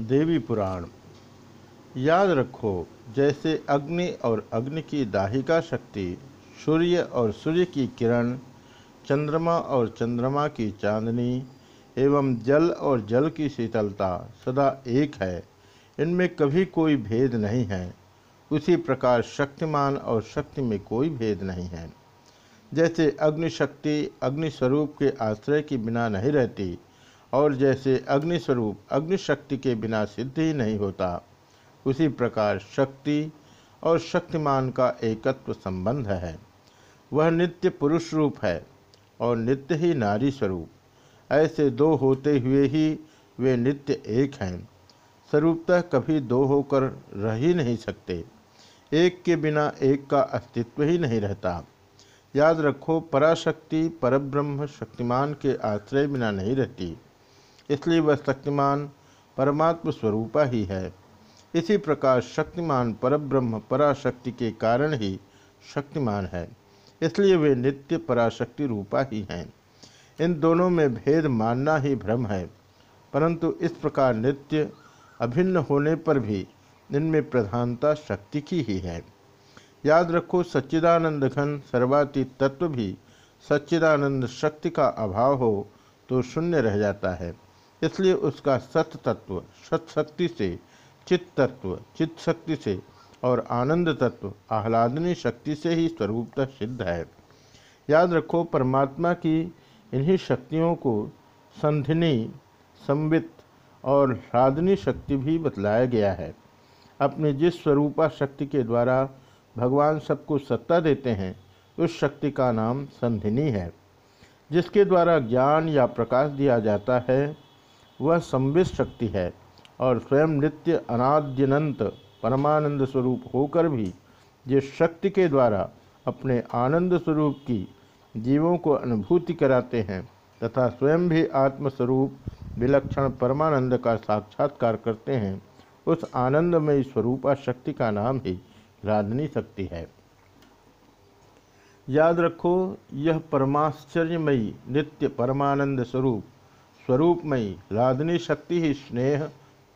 देवी पुराण। याद रखो, जैसे अग्नि और अग्नि की दाहिका शक्ति, सूर्य और सूर्य की किरण, चंद्रमा और चंद्रमा की चांदनी, एवं जल और जल की शीतलता सदा एक है। इनमें कभी कोई भेद नहीं है। उसी प्रकार शक्तिमान और शक्ति में कोई भेद नहीं है। जैसे अग्नि शक्ति अग्नि स्वरूप के आश्रय के बिना नहीं रहती और जैसे अग्नि स्वरूप अग्नि शक्ति के बिना सिद्ध ही नहीं होता, उसी प्रकार शक्ति और शक्तिमान का एकत्व संबंध है। वह नित्य पुरुष रूप है और नित्य ही नारी स्वरूप। ऐसे दो होते हुए ही वे नित्य एक हैं। स्वरूपतः कभी दो होकर रह ही नहीं सकते। एक के बिना एक का अस्तित्व ही नहीं रहता। याद रखो, पराशक्ति परब्रह्म शक्तिमान के आश्रय बिना नहीं रहती। इसलिए वह शक्तिमान परमात्म स्वरूपा ही है। इसी प्रकार शक्तिमान परब्रह्म पराशक्ति के कारण ही शक्तिमान है। इसलिए वे नित्य पराशक्ति रूपा ही हैं। इन दोनों में भेद मानना ही भ्रम है। परंतु इस प्रकार नित्य अभिन्न होने पर भी इनमें प्रधानता शक्ति की ही है। याद रखो, सच्चिदानंद घन सर्वातीत तत्व भी सच्चिदानंद शक्ति का अभाव हो तो शून्य रह जाता है। इसलिए उसका सत तत्व, सत शक्ति से चित्त तत्व चित्त शक्ति से और आनंद तत्व आह्लादनी शक्ति से ही स्वरूपतः सिद्ध है। याद रखो, परमात्मा की इन्हीं शक्तियों को संधिनी, संवित और ह्लादनी शक्ति भी बतलाया गया है। अपने जिस स्वरूपा शक्ति के द्वारा भगवान सबको सत्ता देते हैं, उस शक्ति का नाम संधिनी है, जिसके द्वारा ज्ञान या प्रकाश दिया जाता है। वह संवित शक्ति है और स्वयं नित्य अनाद्यनंत परमानंद स्वरूप होकर भी जिस शक्ति के द्वारा अपने आनंद स्वरूप की जीवों को अनुभूति कराते हैं तथा स्वयं भी आत्मस्वरूप विलक्षण परमानंद का साक्षात्कार करते हैं, उस आनंदमयी स्वरूपा शक्ति का नाम ही राधनी शक्ति है। याद रखो, यह परमाश्चर्यमयी नित्य परमानंद स्वरूप स्वरूपमयी। लादनी शक्ति ही स्नेह,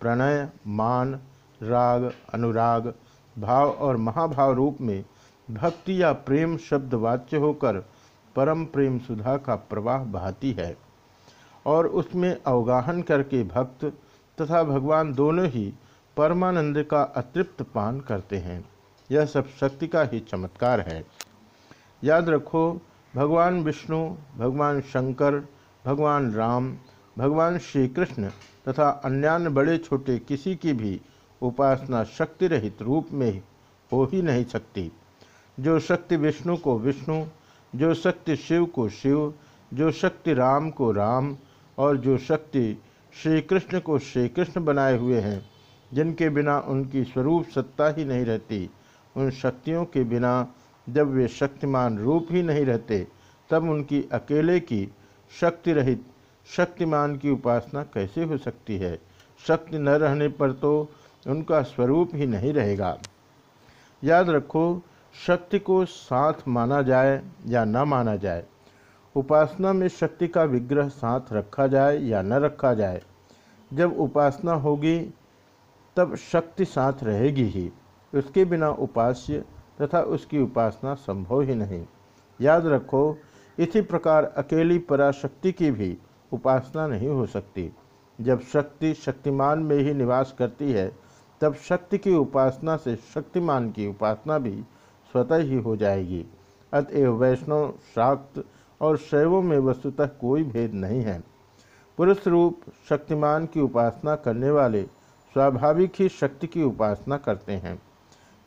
प्रणय, मान, राग, अनुराग, भाव और महाभाव रूप में भक्ति या प्रेम शब्द वाच्य होकर परम प्रेम सुधा का प्रवाह बहाती है। और उसमें अवगाहन करके भक्त तथा भगवान दोनों ही परमानंद का अतृप्त पान करते हैं। यह सब शक्ति का ही चमत्कार है। याद रखो, भगवान विष्णु, भगवान शंकर, भगवान राम भगवान श्री कृष्ण तथा अन्यान्य बड़े छोटे किसी की भी उपासना शक्ति रहित रूप में हो ही नहीं सकती। जो शक्ति विष्णु को विष्णु, जो शक्ति शिव को शिव, जो शक्ति राम को राम और जो शक्ति श्री कृष्ण को श्री कृष्ण बनाए हुए हैं, जिनके बिना उनकी स्वरूप सत्ता ही नहीं रहती, उन शक्तियों के बिना जब वे शक्तिमान रूप ही नहीं रहते, तब उनकी अकेले की शक्ति रहित शक्तिमान की उपासना कैसे हो सकती है? शक्ति न रहने पर तो उनका स्वरूप ही नहीं रहेगा। याद रखो, शक्ति को साथ माना जाए या न माना जाए, उपासना में शक्ति का विग्रह साथ रखा जाए या न रखा जाए। जब उपासना होगी, तब शक्ति साथ रहेगी ही। उसके बिना उपास्य तथा उसकी उपासना संभव ही नहीं। याद रखो, इसी प्रकार अकेली पराशक्ति की भी उपासना नहीं हो सकती। जब शक्ति शक्तिमान में ही निवास करती है, तब शक्ति की उपासना से शक्तिमान की उपासना भी स्वतः ही हो जाएगी। अतएव वैष्णव, शाक्त और शैवों में वस्तुतः कोई भेद नहीं है। पुरुष रूप शक्तिमान की उपासना करने वाले स्वाभाविक ही शक्ति की उपासना करते हैं।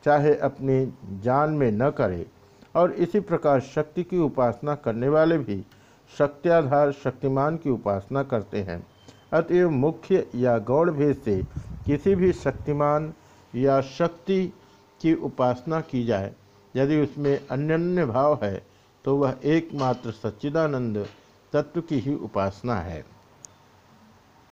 चाहे अपनी जान में न करे और इसी प्रकार शक्ति की उपासना करने वाले भी शक्त्याधार शक्तिमान की उपासना करते हैं। अतएव मुख्य या गौड़ भेद से किसी भी शक्तिमान या शक्ति की उपासना की जाए। यदि उसमें अन्यन्य भाव है तो वह एकमात्र सच्चिदानंद तत्व की ही उपासना है।